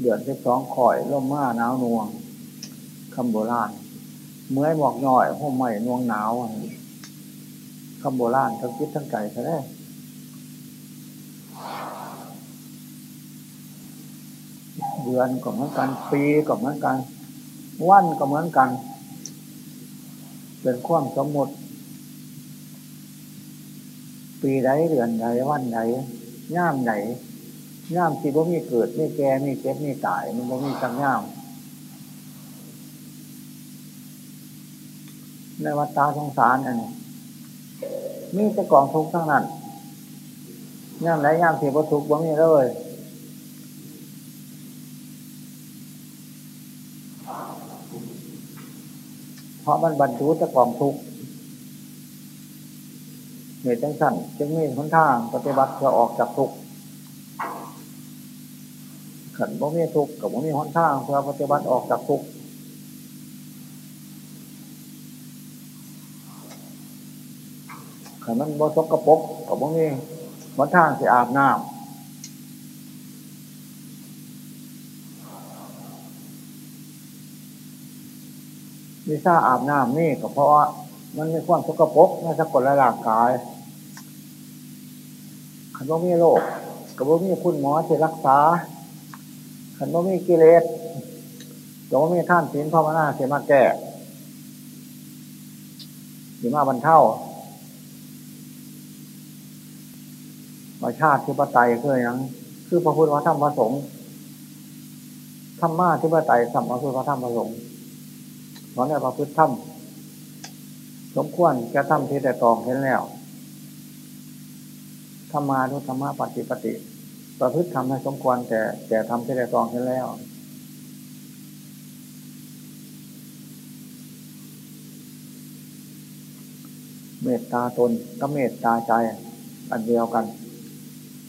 เดือนที่สองข่อยล่มมาหนาวนวงคำโบราณเมื่อยหมอกหน่อยห้องใหม่นวงหนาวคำโบราณทั้งคิดทั้งไก่ใช่ไหมเดือนก็เหมือนกัน ปีก็เหมือนกัน วันก็เหมือนกัน เป็นความสมมติ ปีใดเดือนใดวันใดย่ามไหน ย่ามที่บ่มีเกิดมีแก่มีเจ็บมีตาย มันบ่มีจังย่ามในวัฏตาสงสารอันนี้มีแต่กองทุกข์ทั้งนั้นย่ามไหนย่ามที่บ่ทุกข์บ่มีเลยเพราะมันบรรจุจะกองทุกข์เหตุจังสั่นจึงมีหนทางปฏิบัติเพื่อออกจากทุกข์ ขันบ่มีทุกข์กับบ่มีหนทางเพื่อปฏิบัติออกจากทุกข์ขันมันบ่สกปรกกับบ่มีหนทางสิอาบน้ำวิซ่าอาบน้ำนี่ก็เพราะว่ามันมีความสกปรกในสกุลร่างกายขันบ่มีโรคกับบ่มีคุณหมอที่รักษา ขันบ่มีกิเลสจะบ่มีท่านศีลภาวนาเสียมาแก่หรือมาบรรเทาประชาติที่ปไตยคืออย่างคือพระพุทธพระธรรมพระสงฆ์ธรรมะที่ปไตยสัมมาคือพระธรรมพระสงฆ์สอนในพระพุทธธรรมสมควรจะทำที่แต่ตองเห็นแล้วธรรมานุธรรมะปฏิปติ ประพฤติทำให้สมควรแต่แต่ทำที่แต่ตองเห็นแล้ว เมตตาตนก็เมตตาใจอันเดียวกัน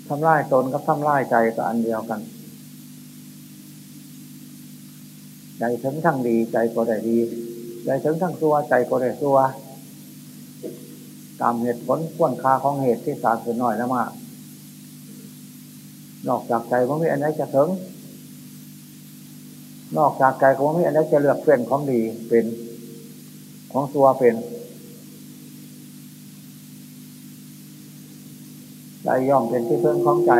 ทำร้ายตนกับทำร้ายใจก็อันเดียวกัน ใจถึงทั้งดีใจก็ได้ดี ใจถึงทั้งตัวใจก็ได้ตัวตามเหตุผลข้วนคาของเหตุที่สาขึ้นหน่อยแล้วมาก นอกจากใจก็ไม่อันไหนจะถึง นอกจากใจก็ไม่อันไหนจะเลือกเป็นของดีเป็นของตัวเป็นใจย่อมเป็นที่เพิ่งของใจ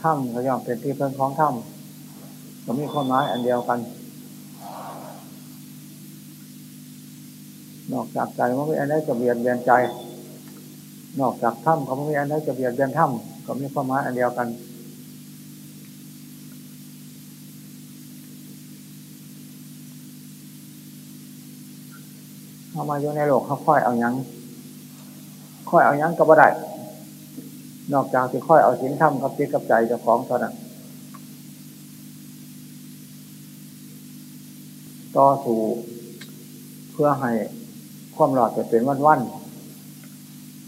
ถ้ำก็ย่อมเป็นที่เพิ่งของถ้ำก็มีความหมายอันเดียวกัน นอกจากใจมันไม่อันไหนจะเบียดเบียนใจ นอกจากถ้ำเขาไม่มีอันไหนจะเบียดเบียนถ้ำก็มีความหมายอันเดียวกัน เข้ามาอยู่ในโลกเขาค่อยเอายังค่อยเอายังก็บ่ได้นอกจากที่ค่อยเอาสินถ้ำกับจิตกับใจเจ้าของเท่านั้นต่อสู่เพื่อให้ความหลอดจะเป็นวันวัน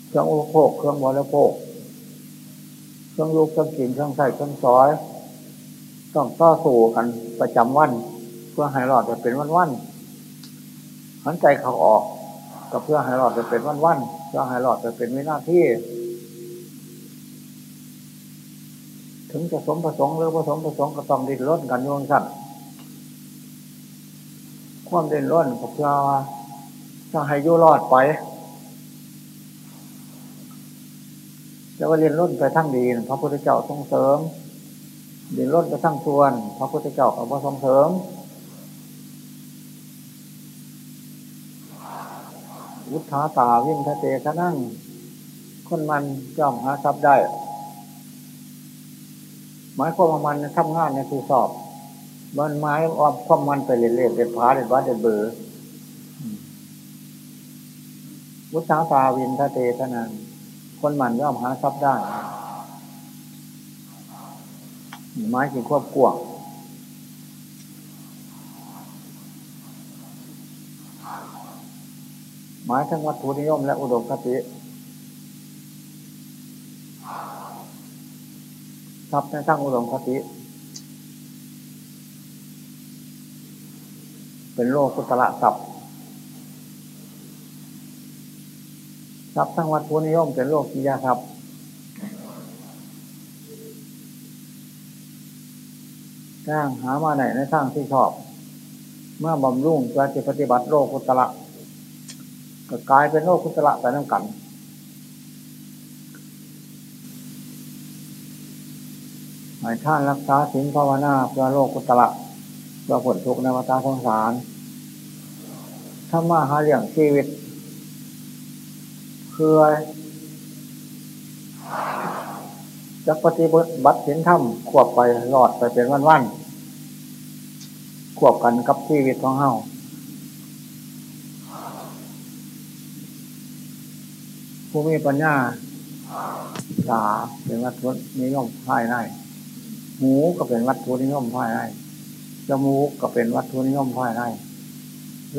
เครื่องอุปโภคเครื่องบริโภคเครื่องลูกเครื่องกินเครื่องใส่เครื่องซอยต้องต่อสู้กันประจำวัน เพื่อให้หลอดจะเป็นวันวันหันใจเขาออกก็เพื่อให้หลอดจะเป็นวันวันเพื่อให้หลอดจะเป็นวินาทีถึงจะสมประสงค์หรือผสมประสงค์ก็ต้องดิ้นรนกันโยงสั่นความเด่นร้นกับเพื่อจะให้ยุรอดไป จะว่าเรียนรุ่นไปทั้งดีพระพุทธเจ้าทรงเสริมเรียนรุ่นไปทั้งส่วน พระพุทธเจ้าก็ทรงเสริมวุฒาตาวิ่งทะเตขนั่ง คนมันย่อมหาทรัพย์ได้ หมายความว่ามันทำงานในคือสอบ มันไม้ออมความมันไปเรื่อยๆเด็ดผาเด็ดวัดเด็ดเบอร์วุฒาตาวินทะเตทนัน คนมันย่อมหาทรัพย์ได้ไม้กินควบกวงหมายทั้งวัตถุนิยมและอุดมคติทรัพย์ในทั้งอุดมคติ เป็นโลกุตละทรัพย์ ทรัพย์ทั้งวัตถุนิยมเป็นโลกกิยาทรัพย์สร้างหามาไหนในทางที่ชอบเมื่อบำรุงจะจะปฏิบัติโลกุตระก็กลายเป็นโลกุตระไปนั่งกัน หมายท่านรักษาศีลภาวนาเพื่อโลกุตระเพื่อผลทุกข์ในวัฏสงสารถ้ามาหาเรื่องชีวิต คือจะปฏิบัติบัตรศีลธรรมขวบไปหลอดไปเป็นวันๆขวบกันกับชีวิตของเฮาผู้มีปัญญาตาเป็นวัตถุนิยมภายในหูก็เป็นวัตถุนิยมภายในจมูกก็เป็นวัตถุนิยมภายใน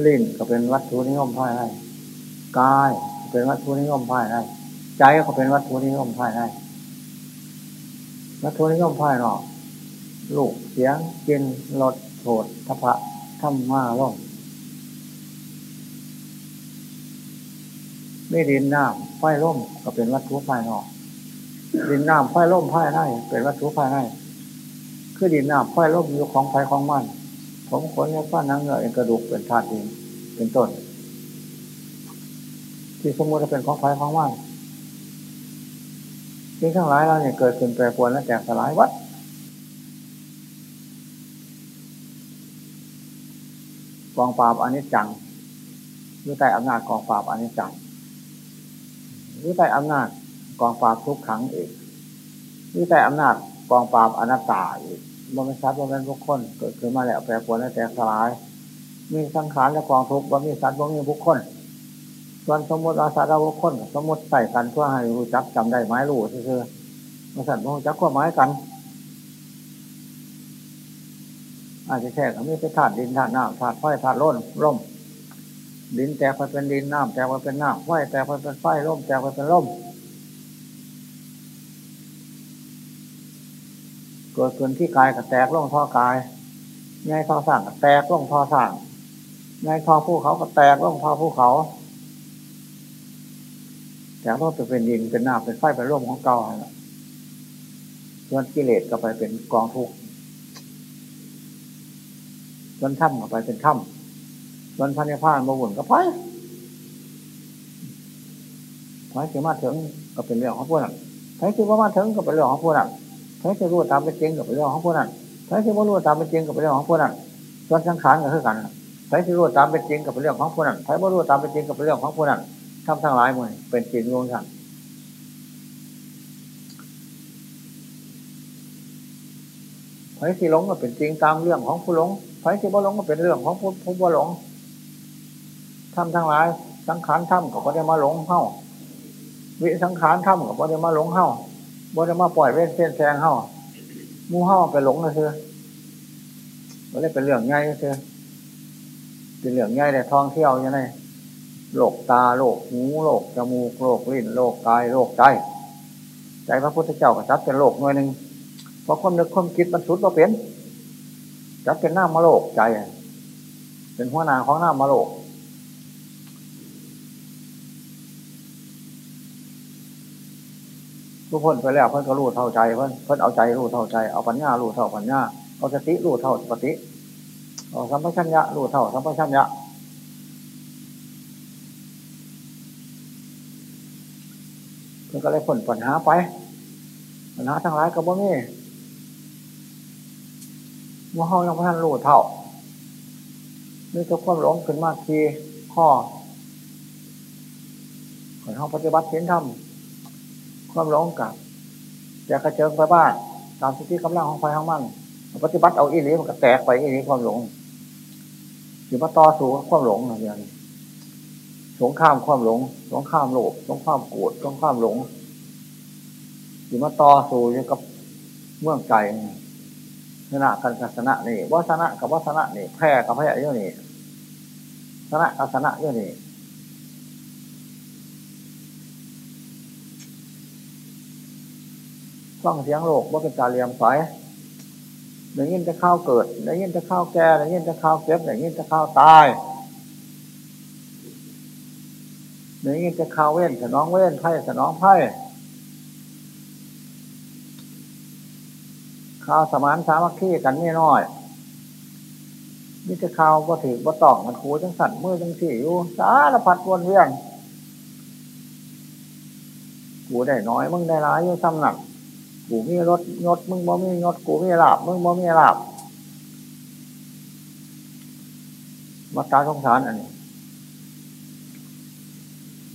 ลิ้นก็เป็นวัตถุนิยมภายในกาย เป็นวัตถุนิยมภายในใจก็เป็นวัตถุนิยมภายในวัตถุนิยมภายนอกลูกเสียงกินรสโสดทพะธรรมาล่มไม่ดินน้ำไฟล่มก็เป็นวัตถุภายนอก ดินน้ำไฟล่มภายในเป็นวัตถุภายในคือดินน้ำไฟล่มอยู่ของไฟของมันผมขนและฟ้านังเงยกระดูกเป็นธาตุดินเป็นต้น ที่สมมติจะเป็นของไฟของมันสิ่งทั้งหลายเราเนี่ยเกิดขึ้นแปรปรวนและแตกสลายวัดกองปราบอนิจจังหรือใต้อำนาจกองปราบอนิจจังหรือใต้อำนาจกองปราบทุกขังอีกหรือใต้อำนาจกองปราบอนัตตาอีกบ่มีสัตว์บ่เป็นบุคคลเกิดขึ้นมาแล้วแปรปรวนและแตกสลาย มีสังขารและกองทุกข์บ่มีสัตว์บ่มีบุคคล ส่วนสมมติอาสาเราบุคคลสมมติใส่กันเพื่อให้รู้จักจำได้ไม้รู้คือมาสั่นรู้จักขั้วไม้กัน อาจจะแค่ก็มีไปธาตุดินธาตุน้ำธาตุไฟธาตุลมร่ม ดินแตกไปเป็นดินน้ำแตกไปเป็นน้ำไฟแตกไปเป็นไฟร่มแตกไปเป็นร่มเกิดขึ้นที่กายก็แตกล่องท่อกายในท่อสั่งก็แตกล่องท่อสั่งในท่อภูเขาก็แตกล่องท่อภูเขา แต่ว่าจะเป็นดินเป็นน้ำเป็นไฟเป็นร่มของเก่าส่วนกิเลสก็ไปเป็นกองทุกข์ส่วนถ้ำก็ไปเป็นถ้ำส่วนพันธุ์พามาวุ่นก็ไปพระที่มาถึงก็เป็นเรื่องของพวกนั้นพระที่ว่ามาถึงก็เป็นเรื่องของพวกนั้นพระที่รู้ตามเป็นจริงก็เป็นเรื่องของพวกนั้นพระที่ว่ารู้ตามเป็นจริงก็เป็นเรื่องของพวกนั้นส่วนสังขารก็คือกันพระที่รู้ตามเป็นจริงก็เป็นเรื่องของพวกนั้นพระที่ว่ารู้ตามเป็นจริงก็เป็นเรื่องของพวกนั้น ทำทั้งหลายมันเป็นจิตรวมทั้งไฟที่หลงก็เป็นจริงตามเรื่องของผู้หลงไฟที่บ่หลงก็เป็นเรื่องของผู้ผู้บ่หลงทำทั้งหลาย สังขารทำก็บ่ได้มาหลงเข้าวิสังขารทำก็บ่ได้มาหลงเข้าบ่ได้มาปล่อยเว้นเส้นแซงเข้ามู่เข้าไปหลงนะเธอบ่ได้เป็นเรื่องง่ายเธอเป็นเรื่องง่ายแต่ท่องเที่ยวยังไง โลกตาโลกหูโลกจมูกโลกลิ้นโลกกายโลกใจ ใจพระพุทธเจ้าก็จัดเป็นโลกหน่วยหนึ่งเพราะความนึกความคิดมันสุดว่าเป็นจัดเป็นหน้ามาโลกใจ เป็นหัวหน้าของหน้ามาโลกทุกคนไปแล้วเพิ่นก็รู้เท่าใจเพิ่นเพิ่นเอาใจรู้เท่าใจเอาปัญญารู้เท่าปัญญาเอาสติรู้เท่าสติเอาสัมปชัญญะรู้เท่าสัมปชัญญะ เพื่อก็เลยผลปัญหาไปปัญหาทั้งหลายก็บ่มีว่าเขายังพันรู้เท่านี่ก็ความหลงขึ้นมากทีข้อขอนเขาปฏิบัติเห็นธรรมความหลงกับแต่กระเจิงไปบ้านตามสิทธิกำลังของไฟของมันปฏิบัติเอาอีนี้มันก็แตกไปอีนี้ความหลงอยู่มาต่อสู้ความหลงอย่างนี้ สงข้ามความหลง สงข้ามโลภสงข้ามโกรธสงข้ามหลงอยู่มาต่อสู้กับเมืองไก่ชนะกันศาสนะนี่วัฒนะกับวัฒนะนี่แพ้กับแพ้เยอะนี่ชนะกับชนะเยอะนี่ฟังเสียงโลกว่าเป็นการเรียมสายได้ยินจะข้าวเกิดได้ยินจะข้าวแก่ได้ยินจะข้าวเก็บได้ยินจะข้าวตาย เนื้อยินจะข้าวเว้นสนองเว้นไพ่สนองไพ่ข่าวสมานสามัคคีกันไม่น้อยมิจะข่าวบ่ถือบ่ต้องมันคูจังสัตว์มือจังสี่อยู่สารพัดวนเวียนกูได้น้อยมึงได้ร้ายอยู่ซ้ำหนักกูมีรถยศมึงบ่มียศกูมีลาบมึงบ่มีลาบมาตาสงสารอันนี้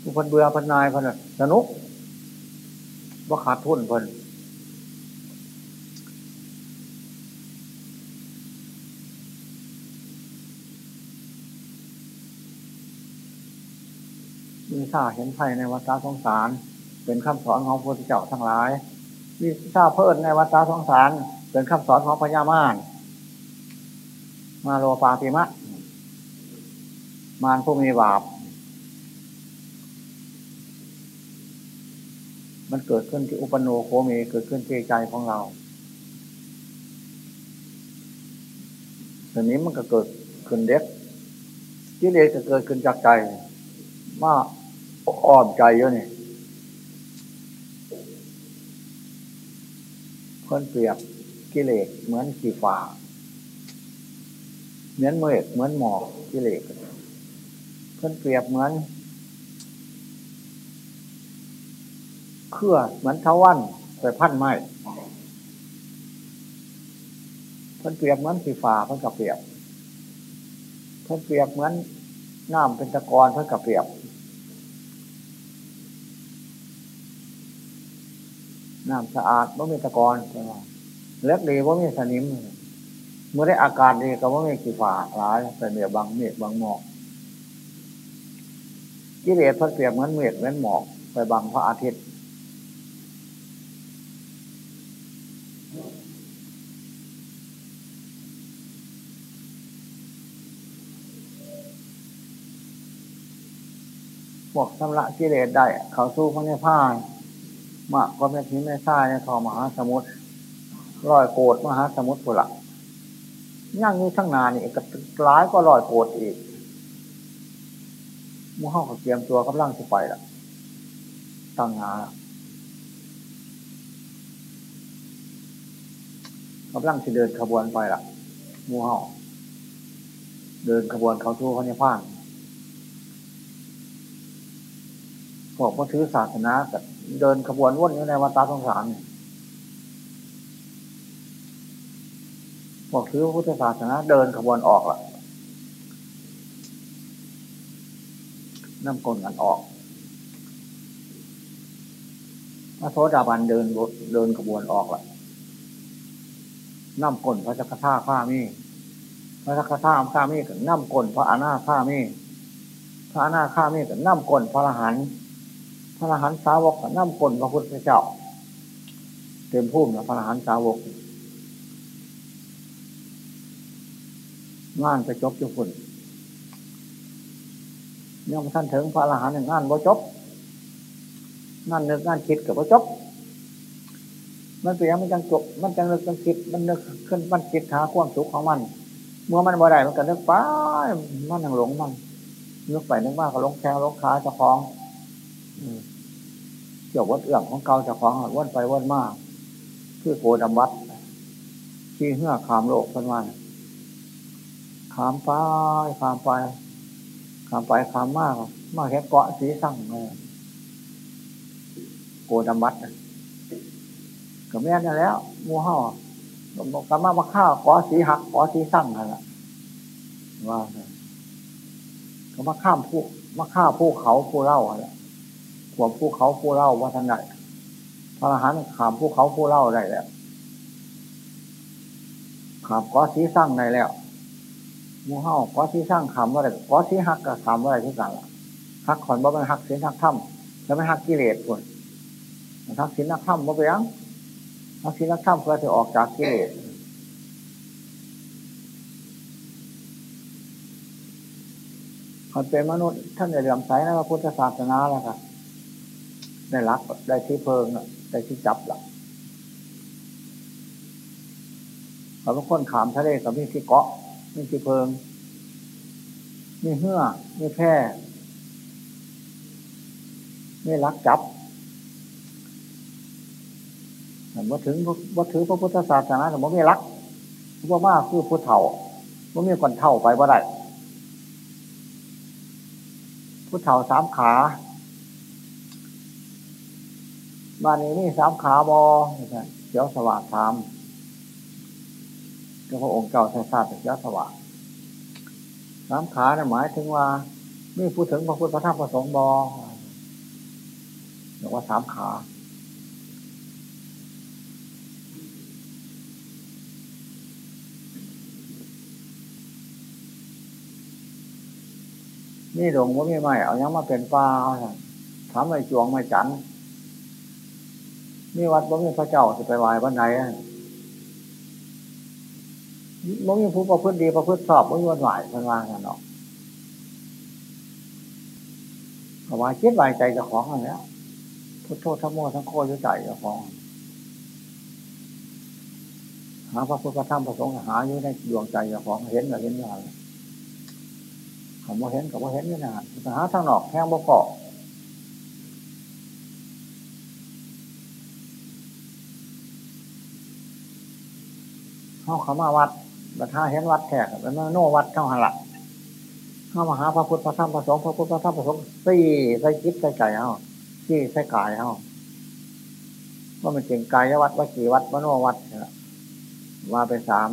ผู้คนเบื่อพันนายพันสนุกว่าขาดทุนพิ่นมีข้าเห็นไพ่ในวัฏสงสาร เป็นคำสอนของพระพุทธเจ้าทั้งหลายมีข้าเพิ่นในวัฏสงสาร เป็นคำสอนของพญามารมาโลปาปิมะ มารผู้มีบาป มันเกิดขึ้นที่อุปโนโคเมเกิดขึ้นที่ใจของเราทีนี้มันก็เกิดขึ้นเด็กกิเลสก็เกิดขึ้นจากใจ มาอ้อมใจเยอะนี่คนเปรียบกิเลสเหมือนขีฟ้าเหมือนเมฆเหมือนหมอกกิเลสคนเปรียบเหมือน เครือเหมือนทวันไปพันไม้พิ่นเปรียบเหมือนสีฟ้าพิ่นกับเปรียบพิ่นเปรียบเหมือนน้ำเป็นตะกอนพิ่นกับเปรียบน้ำสะอาดว่ามีตะกอนเล็กดีว่ามีสนิม เมื่อได้อากาศดีก็ว่ามีสีฟ้าร้ายเป็นเมียบางเมฆบางหมอกกิเลสพิ่นเปรียบเหมือนเมฆเหมือนหมอก ไปบังพระอาทิตย์ พวกสำละกิเลสได้ เขาสู้พระเนพานมากก็ไม่ทิ้งไม่ท่าในทอมหาสมุทรลอยโกดมหาสมุทรปุระย่างนี้ทั้งนานนี่ก็ร้ายก็ลอยโกดอีกมู่ห้องเขาเตรียมตัวกำลังจะไปละตั้งงานกำลังจะเดินขบวนไปละมู่ห้องเดินขบวนเขาสู้พระเนพาน พวกมาถือศาสนาเดินขบวนว่นอยู่ในวัฏสงสารพวกถือพุทธศาสนาเดินขบวนออกล่ะน้ำกลนกันออกพระโสดาบันเดินเดินขบวนออกล่ะน้ำกลนพระจักรท่าข้ามีพระจักรท่าข้ามีกับน้ำกลนพระอนาข้ามีพระอนาข้ามีกับน้ำกลนพระอรหันต์ พระอรหันต์สาวกน้ำกลพระพุทธเจ้า เต็มพุ่มนะพระอรหันต์สาวกงานไปจบจุกุนยังท่านถึงพระอรหันต์งานบ่จบงานเนึกงานคิดกับบ่จบ มันเปลี่ยมันจังจบ มันจังเนึกจังคิด มันเนึกขึ้นมันคิดหาความสุขของมัน เมื่อมันบ่ได้มันก็นึกไปมันยังหลงมันเนึกไปนึกมากก็ลงแข้งลงขาเจ้าของ เกี่ยววัดเอื้องของเก่าเจ้าของวัดไปวัดมากคือโกดำวัดที่เหื่อขามโลกพันวันขามไปขามไปขามไปขามมากมากแค่เกาะสีสั่งเลยโกดำวัดก็แม่นี่แล้วมูห่อกำมามาข้าวเกาะสีหักเกาะสีสั่งนั่นละว่าก็มาข้ามผู้มาข้าผู้เขาผู้เล่าอะไร ขวบผู้เขาผู้เล่าว่าทันไหนพระอรหันต์ขามผู้เขาผู้เล่าได้แล้วขามก้อสีสร้างได้แล้วมูเฮาก้อสีสร้างขามว่าอะไรก้อสีหักกับขามว่าอะไรที่กันล่ะหักขอนบ่เป็นหักเสียนหักถ้ำแล้วไม่หักกิเลสคนหักเสียนหักถ้ำบ่ไปยังหักเสียนหักถ้ำเพื่อจะออกจากกิเลสคนเป็นมนุษย์ท่านจะเลื่อมใสในพระพุทธศาสนาแล้วครับ ได้รักได้ที่เพิงได้ที่จับหลักเราเป็นคนขามทะเลกับมีที่เกาะมีที่เพิง มีเหื่อมีแพร่มีรักจับมาถึงว่าถือพระพุทธศาสนาแต่ว่าไม่รักพระมาคือพุทธเถ่าว่ามีคนเท่าไปว่าได้พุทธเถ่าสามขา บ้านนี้นี่สามขาบอเสียวสว่างสามพระองค์เก่าชาติเสียวสว่างสามขาเนี่ยหมายถึงว่าไม่พูดถึงพระพุทธพระธรรมพระสงฆ์บอเรียกว่าสามขา นี่หลวงว่าไม่ไม่เอายังมาเป็นปลาถามไม่จวงไม่จันท นี่วัดบ่มีพระเจ้าจะไปไหว้วันไหนบ่มีผู้ประพฤติดีประพฤติชอบบ่มีวันไหวพันวางกันเนาะเอาไว้คิดไว้ใจจะของอะไรแล้พุทโธทั้งโมทั้งโคยุ่ใจจะของ หาพระพุทธธรรมประสงค์หาอยู่ในดวงใจจะของเห็นกับเห็นอย่างเขาบ่เห็นกับบ่าเห็นนี่นะหาทางนอกแห้งบ่เก เข้าเขามาวัดบัถ้าเห็นวัดแขกแล้วโน่วัดเข้าหันหลักเข้ามาหาพระพุทธพระธรรมพระสงฆ์พระพุทธพระธรรมพระสงฆ์สี่ใส่คิดใส่ใจเอาสี่ใส่กายเอาว่ามันเก่งกายวัดว่ากี่วัดมโนวัดมาเป็นสาม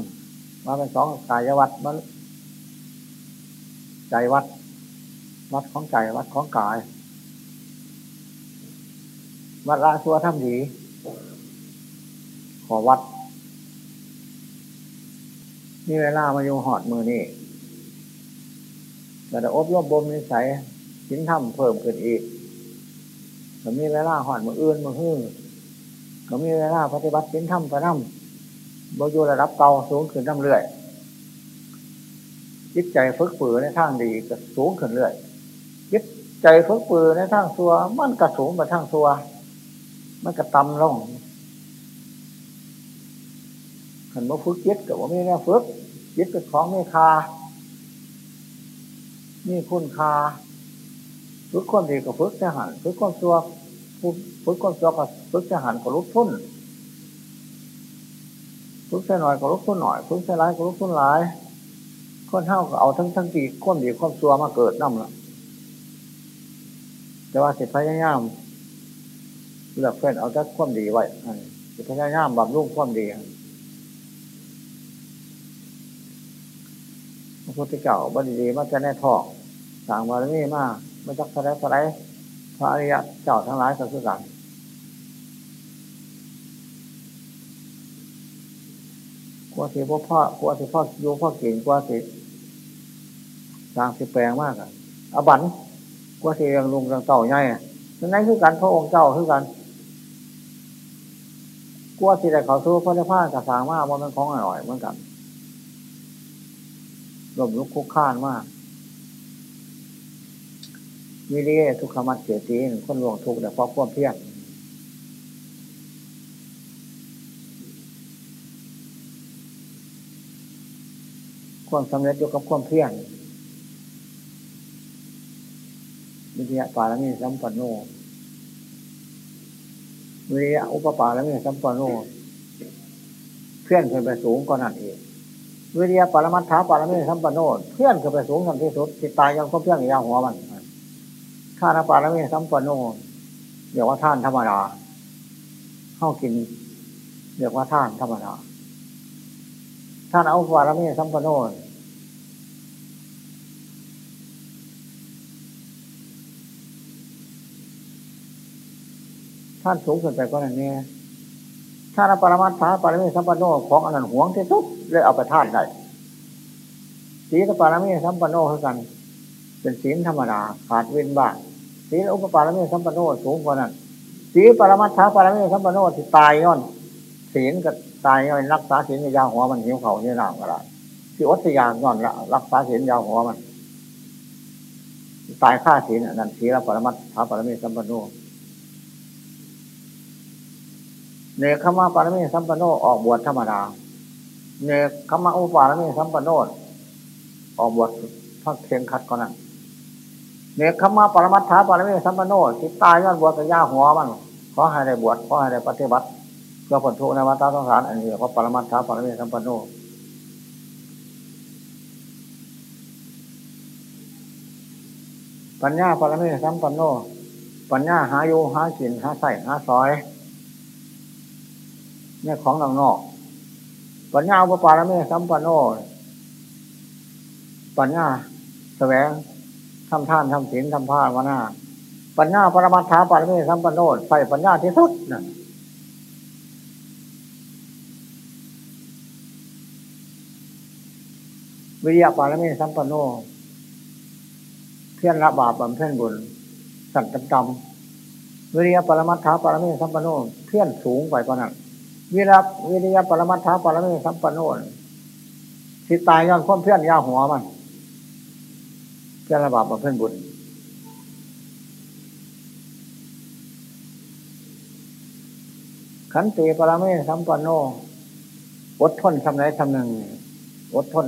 มาเป็นสองกายวัดมันใจวัด วัดของใจวัดของกายวัดละชัวทำดีขอวัด นี่เวลามาอยู่หอดมือนี่แต่อบรมบ่มนิสัยชิ้นทำเพิ่มขึ้นอีกก็มีเวลาหอดมืออื่นมือหื้อก็มีเวลาปฏิบัติชิ้นทำประนำบอยู่ระดับเตาสูงขึ้นน้ำเรื่อยจิตใจฝึกปือในทางดีก็สูงขึ้นเรื่อยจิตใจฝึกปือในทางซัวมันก็สูงไปทางซัวมันก็ต่ำลง ขันมาฝึกจิตกับว่าไม่แน่ฝึกจิตเป็นของไม่คานี่คุณคาฝึกคนดีกับฝึกทหารฝึกคนซัวฝึกคนซัวกับฝึกทหารกับลุกทุนฝึกใส่หน่อยกับลุกทุนหน่อยฝึกใส่ร้ายกับลุกทุนหลายคนเท่าก็เอาทั้งทั้งตีคนดีคนซัวมาเกิดนั่มละแต่ว่าสิพยายามเลือกเพื่อนเอาแต่ความดีไว้สิพยายามบำรุงความดี ระพุทธเจ้าบัณฑิตมาจะแน่ทอกสั่งบารมีมาไมาจักสไลสไลพระอริยะเจ้าทั้งหลายก็คือกันกว่าสิพ่อพ่อกว่าสิพ่อโยพ่อเก่งกว่าสิสร้างสิแปลงมากอะอบันกว่าสิยังลุงยังเต่าใหญ่นั่นคือกันพระองค์เจ้าคือกันกว่าสิได้เขาสู้พระเจ้าพากับสางมากว่ามันของอร่อยเหมือนกัน รวมลุกคุกข้านมากมีเรียทุกขมัดเสียตีนคนหลวงทุกแต่เพราะความเพียรความสำเร็จอยู่กับความเพียรวิทยาปาลมีสัมปันโนวิทยาอุปปาลมีสัมปันโนเพื่อนเคยไปสูงกว่านั้นเอง วิทยาปรมัตถาปรมีสัมปันโนเพื่อนเคยไปสูงกันที่สุดจิตตายยังก็เพื่อนอย่าวหัวมันท่านปารมีสัมปันโนเรียกว่าท่านธรรมดาเข้ากินเรียกว่าท่านธรรมดาท่านเอาปารมีสัมปันโนท่านสูงขึ้นไปก็นั่นเนี่ย ท่านปรมาถาปรมีสัมปันโนของอนันต์หวงที่สุดเลยเอาไปท่านได้ศีลปรมีสัมปันโนเท่ากัน เป็นศีลธรรมดาขาดเว้นบ้างศีลอุปปารมีสัมปันโนสูงกว่านั้นศีลปรมาถาปรมีสัมปันโนที่ตายย้อนศีลก็ตายย้อนรักษาศีลยาวหัวมันหิวเขาเนี่ยนามก็ได้ที่อดยานย้อนละรักษาศีลยาวหัวมัน ตายฆ่าศีลนั่นศีลปรมาถาปรมีสัมปันโน เนคขมาปารมีสัมปันโนออกบวชธรรมดา เนคขมาอุปารมีสัมปันโนออกบวชพักเทียงคัดก่อนนั้นเนคขมาปรมัตถาปารมีสัมปันโนทิตายยอดบวชกับย่าหัวมันขอให้ได้บวชขอให้ได้ปฏิบัติขอพื่อผลทุกข์ในวัฏสงสารอันนี้เพราะปรมัตถาปารเมสัมปันโนปัญญาปรเมสัมปันโน ปัญญาหาโยหาสินหาใส่หาซอย เนี่ยของนอกนอกปัญญาอุปปารเมสัมปันโนปัญญาแสวงทำท่านทำศีลทำผ้าวนาปัญญาปรมัตถาปรเมสัมปันโนใส่ปัญญาที่สุดนะวิริยะปารเมสัมปันโน เพียรละบาปบำเพ็ญบุญ สัตว์จำวิริยะปรมัตถาปรเมสัมปันโน เพียรสูงไปกว่านั้น วิริยะวิริยะปรมัตถาปรเมสัมปันนสิตายย้อนความเพียรยาหัวมัน เพียระบาปบำเพ็ญบุญ ขันติปรเมสัมปโนอดทนทำไรทำหนึ่งอดทน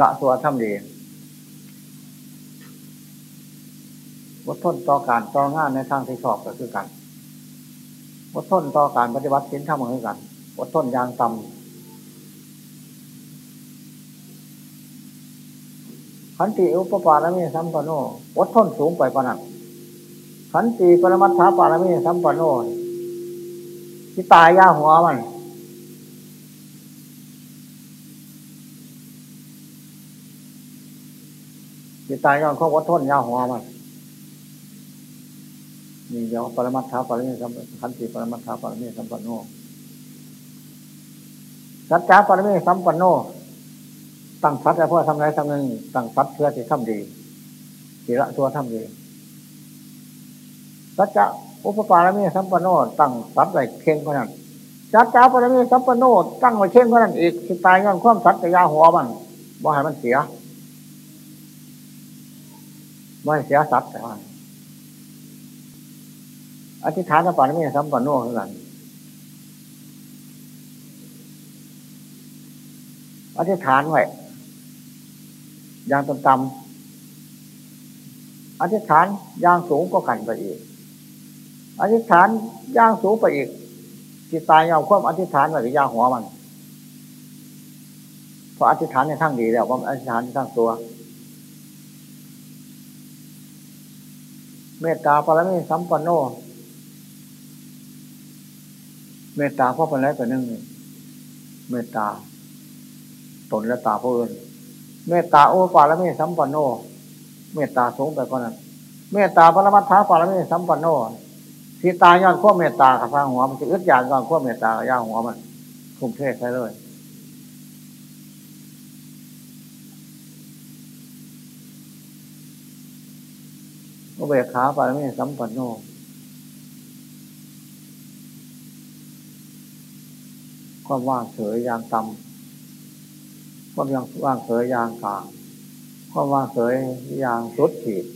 ละตัวทำดีอดทนต่อการต่องานในทางที่ชอบก็คือกัน อดทนต่อการปฏิบัติสินธรรมคือกันอดทนยางต่ำขันติอุปปารมีสัมปันโนอดทนสูงไปปนันขันติปรมัตถาปารมีสัมปันโนที่ตายย่าหัวมันที่ตายย้อนข้อวัดทนย่าหัวมัน มีเดียวปรมัตถาปรมีสัมขันติปรมัตถาปรมีสัมปันโนสัจจะปรมีสัมปันโน ตั้งสัจจะเพื่อทำไรทำหนึ่งตั้งสัจเพื่อที่ทำดีทีละตัวทำดีสัจจะอุปปารมีสัมปันโน ตั้งสัจไว้เข่งเพรานั้นสัจจะปรมีสัมปันโน ตั้งไว้เข่งเพรานั้นอีกสิตายย้อนความสัจจะยาหัวมันบ่ให้มันเสียบ่เสียสัจแต่ว่า อธิษฐานปานมีสัมปันโนเท่านั้นอธิษฐานไว้อย่างต่ำอธิษฐานย่างสูงก็กันไปอีก อธิษฐานย่างสูงไปอีกจิตตายยาควบอธิษฐานไว้หรือยางหัวมันพออธิษฐานในทั้งดีแล้วว่าอธิษฐานในทั้งตัวเมตตาปรมีสัมปันโน เมตตาพ่อเป็นไรเป็นหนึ่งเมตตา ตนและตาผู้อื่นเมตตาโอปาละเมสัมปันโน เมตตาสูงไปกว่านั้นเมตตาปรมัตถาปาละเมสัมปันโนที่ตายอนขั้วเมตตากับทางหัวมันจะอึดอยากย้อนขั้วเมตตากับย่างหัวมันทุ่มเทใช่เลยโอเบขาปาละเมสัมปันโน ความว่างเฉยยางต่ำความยังว่างเฉยยางกลางความว่างเฉยยางสุดขีด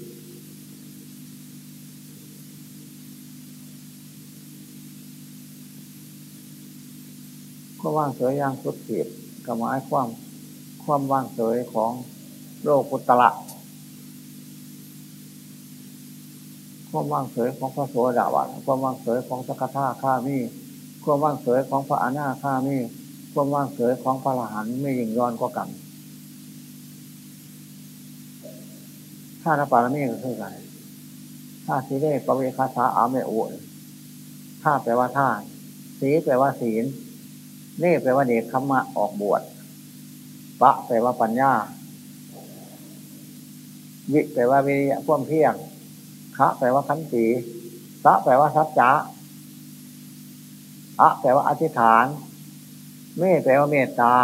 ความว่างเฉยยางสุดขีดก็หมายความความว่างเฉยของโลกุตละความว่างเฉยของพระโสดาบันความว่างเฉยของสักขาข้ามี ความว่างเสยของพระอนาคามีความว่างเสยของพระอรหันต์ไม่ยิ่งย้อนก็กันถ้านปารมีก็คืออะไรถ้าสีเลปเวคาสาอาเมโอวถ้าแปลว่าท่าสีแปลว่าศีลเน่แปลว่าเด็กขมะออกบวชปะแปลว่าปัญญา วิแปลว่าวิริยะพ่วงเพียงคะแปลว่าขันตีสะแปลว่าสัจจะ อะแปลว่าอธิษฐาน เมแปลว่าเมตตา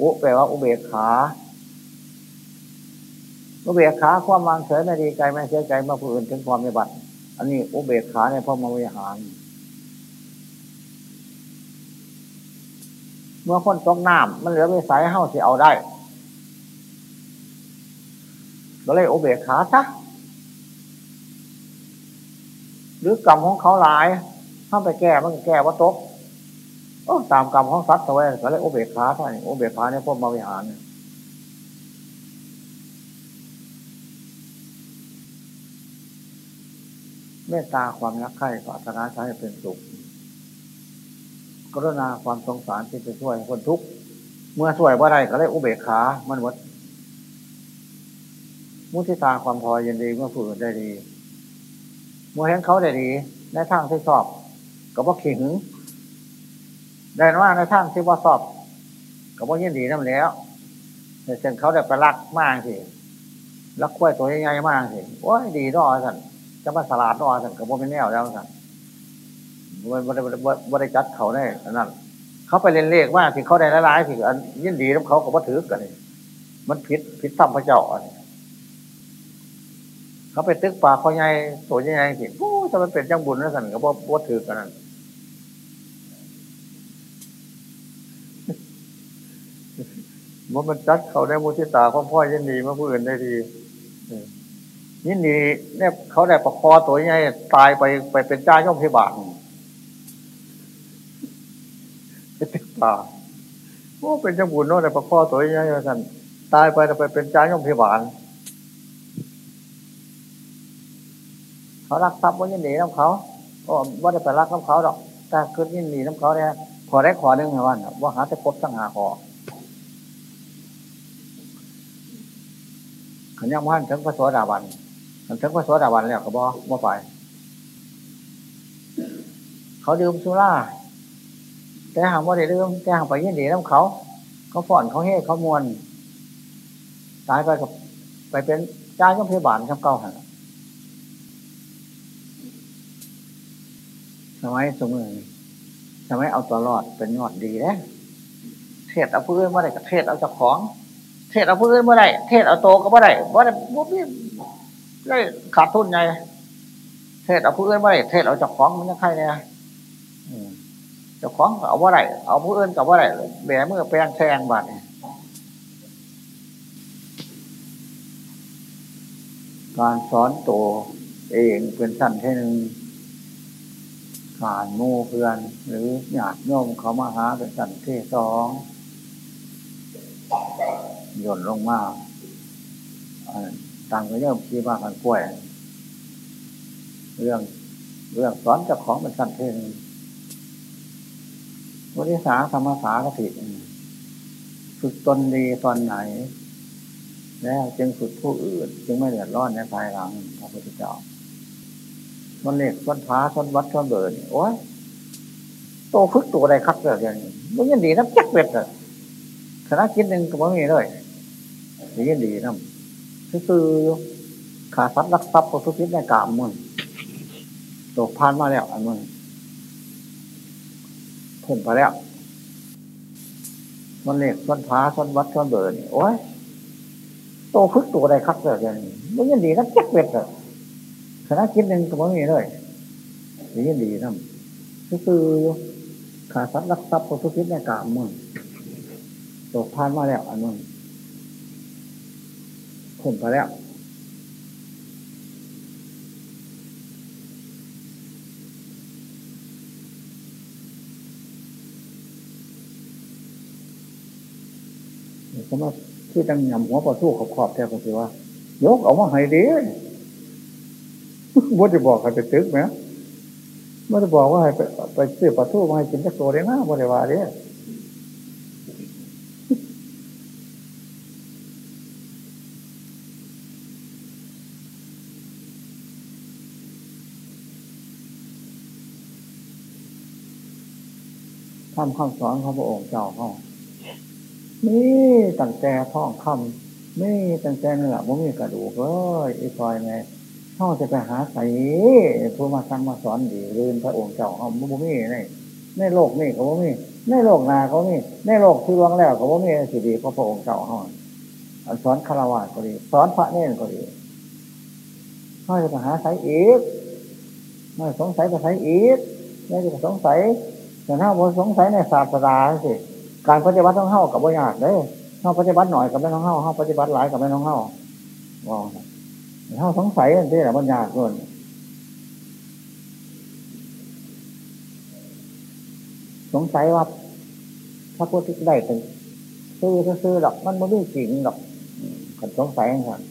อุแปลว่าอุเบกขา อุเบกขาความวางเฉยไม่ดีใจไม่เสียใจเมื่อผู้อื่นถึงความมีบัตรอันนี้อุเบกขาในพ่อมวิหาร เมื่อคนตกน้ำมันเหลือวิสัยเฮ้าสิเอาได้ก็เลยอุเบกขาซะหรือกรรมของเขาหลายถ้าไปแก้มันแก้ว่าตก ตามกรรมของสัตว์ตัวเองก็เลยโอเบคาท่านโอเบคาเนี่ยพวกมาวิหารเมตตาความรักใคร่ปรารถนาใช้เป็นสุขกรุณาความสงสารที่จะช่วยคนทุกข์เมื่อช่วยว่าไรก็เลยอุเบกขา มันวัดมุทิตาความพอยินดีเมื่อผู้อื่นได้ดี เมื่อเห็นเขาได้ดีในทางที่ชอบก็บ่ขิง ได้ว่าในทางที่ว่าสอบก็บ่ยินดีนั่นแล้วแต่เช่นเขาได้ไปรักมากสิรักกล้วยตัวใหญ่ๆมากสิโอ้ยดีนอสันจะมาสลัดนอสันก็บ่เป็นแนวแล้วสันบ่ได้บ่ได้จัดเขาได้นั่นเขาไปเล่นเลขมากที่เขาได้ละลายสิอันยินดีแล้วเขาก็บ่ถือกันมันผิดผิดตั้มพระเจ้าอันเขาไปตึกป่าเขาใหญ่ตัวใหญ่สิโอ้จะมันเป็นจังบุญแล้วสันก็บ่บ่ถือกันนั่น มันมันจัดเขาได้มุทิตาพ่อพ่อยินดีมาผู้อื่นได้ดียินดีเนี่ยเขาได้ประคอตัวใหญ่ตายไปไปเป็นเจ้าย่อมพิบาลเป็นตึกป่าโอ้เป็นจังบุญเนาะได้ประคอตัวใหญ่สันตายไปไปเป็นเจ้าย่อมพิบาลเขารักทรัพย์ว่ายินดีน้ำเขาก็ว่าได้ไปรักน้ำเขาหรอกแต่คือยินดีน้ำเขาเนี่ยขอได้ขอหนึ่งนะวันว่าหาจะครบตั้งหาขอ ขันยังว่านถึงพระสวสดาวันขันถึงพระสวสดาวันแล้วก็บอบ่ไป เขาดื่มสุราแต่หางว่าได้ดื่มแต่หางไปยินดีน้ำเขา เขาฝ่อนเขาเฮ่เขามวนตายไปกับไปเป็นจ้าย่อมพยาบาลคำเก่าหันสมัยสมัยสมัยเอาตัวรอดเป็นยอดดีนะเทศเอาเพื่อนมาได้กับเทศเอาจ้าของ เทศเอาเพื่นเมื่อไรเทศเอาโตก็เมื่อไรเมื่อไรบุบได้ขาดทุนไงเทศเอาเพื่นเมื่อไรเทศเอาเจ้าของมันยังใครเนี่ยเจ้าของเอาเมื่อไรเอาเพื่นกับเมื่อไรแบเมื่อแปลงแทงบาดการสอนตัวเองเป็นสั้นแค่หนึ่งผ่านมู่เพื่อน หรือหยาดโยมเขามาหาเป็นสั้นที่สองห ย่นลงมาต่างก็เริ่มคิดว่ากันกล้วย เรื่องเรื่องสอนจ้าของเป็นสันเทนวิทยาศาธรรมศาสตร์สิฝึกตนดีตอนไหน แล้วจึงฝึกผู้อื่น จึงไม่เดือดร้อนในภายหลังพระพุทธเจ้ามันเล็กส้นฟ้าส้นวัดส้นเบิร์นโอ้ยโตฝึกตัวใดคักเลยอย่างนี้มันยังดีน้ำจักเบ็ดเลยคณะคิดหนึ่งก็ไม่มีเลย นี่ยังดีน้ำคือขาสัตว์รักทรัพย์ทุกทิศในกามมึงตกพานมาแล้วอันมึงพุ่งไปแล้วมันเล็กส้นฟ้าส้นวัดส้นเบิร์นี่โอ้ยโตฝึกตัวใดคักเลยอย่างนี้มันยังดีน้ำจักเบ็ดเลยคณะคิดหนึ่งก็ไม่มีเลยดีดีนะคือขาสัตว์รักทรัพย์ทุกทิศในกามมึงตกพานมาแล้วอันมึง ผมไปแล้วสมมติที่ตั้งยำหัวปลาทูขอบขอบแท้ก็คือว่า ยกออกมาให้ดีว่าจะบอกใครไปตึกไหมว่าจะบอกว่าให้ไปไปซื้อปลาทูมาให้กินสักตัวได้นะว่าจะว่าเนี่ย ทำคำสอนของพระองค์เจ้าเขานี่ตั้งแต่ท้องคำนี่ตั้งแต่เนื้อมันมีกระดูกเลยไอ้คอยไงเขาจะไปหาใส่ผู้มาสั่งมาสอนดีลืมพระองค์เจ้าเอาบุมีในในโลกนี่ก็บุมีในโลกนาเขามีในโลกที่ล่วงแล้วก็บุมีสิดีเพราะพระองค์เจ้าเขาสอนคารวะก็ดีสอนพระเนรก็ดีเขาจะไปหาใส่อีกไม่สงสัยไปใส่อีกไม่จะสงสัย แต่ถ้าบสงสัยในศาสนาสิการปฏิบัติต้องเข้ากับวิญญาณเลยเข้าปฏิบัติหน่อยกับไม่ต้องเข้าเข้าปฏิบัติหลายกับไม่ต้องเข้าว่าเขาสงสัยที่ไหนมันยากเกินสงสัยว่าพระพุทธได้เป็นซื้อซื้อหรอกมันไม่ได้จริงหรอกคนสงสัยกัน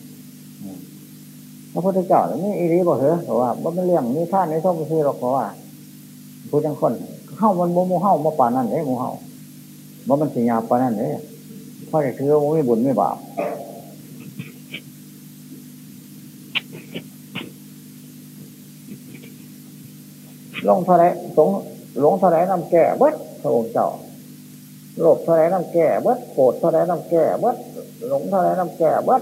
พระพุทธเจ้านี่อีรีบอกเหรอเพราว่ามันเรื่องนี้ท่านในช่องซื้อหรอกเพราะว่าผู้จังคน เฮ้ามันโมโมเฮ้ามาป่านั่นเอ้โมเฮ้าว่ามันสิยาป่านั่นเอ้เพราะถือว่าไม่บุญไม่บาปลงเท่าไรสงหลงเท่าไรน้ำแก่เบิดพระองค์เจ้าโลภเท่าไรน้ำแก่เบิดโกรธเท่าไรน้ำแก่เบิดหลงเท่าไรน้ำแก่เบิด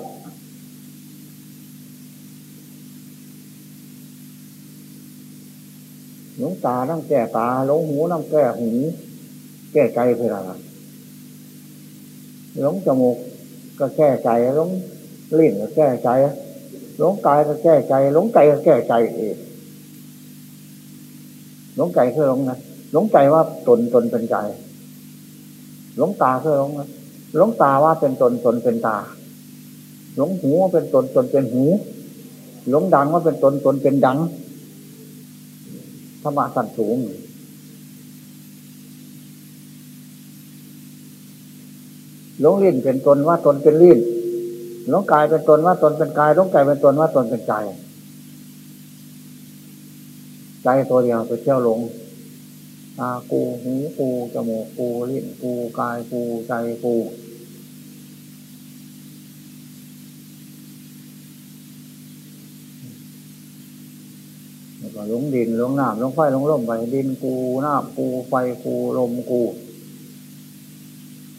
หลงตาน้ำแก่ตาหลงหูน้ำแก่หูแก้ใจเพื่ออะไรหลงจมูกก็แก้ใจหลงลิ้นก็แก้ใจหลงกายก็แก้ใจหลงใจก็แก้ใจเองหลงใจคือหลงนะหลงใจว่าตนตนเป็นใจ หลงตาคือหลงนะหลงตาว่าเป็นตนตนเป็นตา หลงหูว่าเป็นตนตนเป็นหู หลงดังว่าเป็นตนตนเป็นดัง รรมะสันสูง หลงลิ้นเป็นตนว่าตนเป็นลิ้นหลงกายเป็นตนว่าตนเป็นกายหลงใจเป็นตนว่าตนเป็นใจ ใจตัวเดียวไปเที่ยวหลงตากูหูกูจมูกกูลิ้นกูกายกูใจกู วก็หลงดินหลงน้ำหลงไฟหลงลมไปดินกูน้ำกูไฟกูลมกู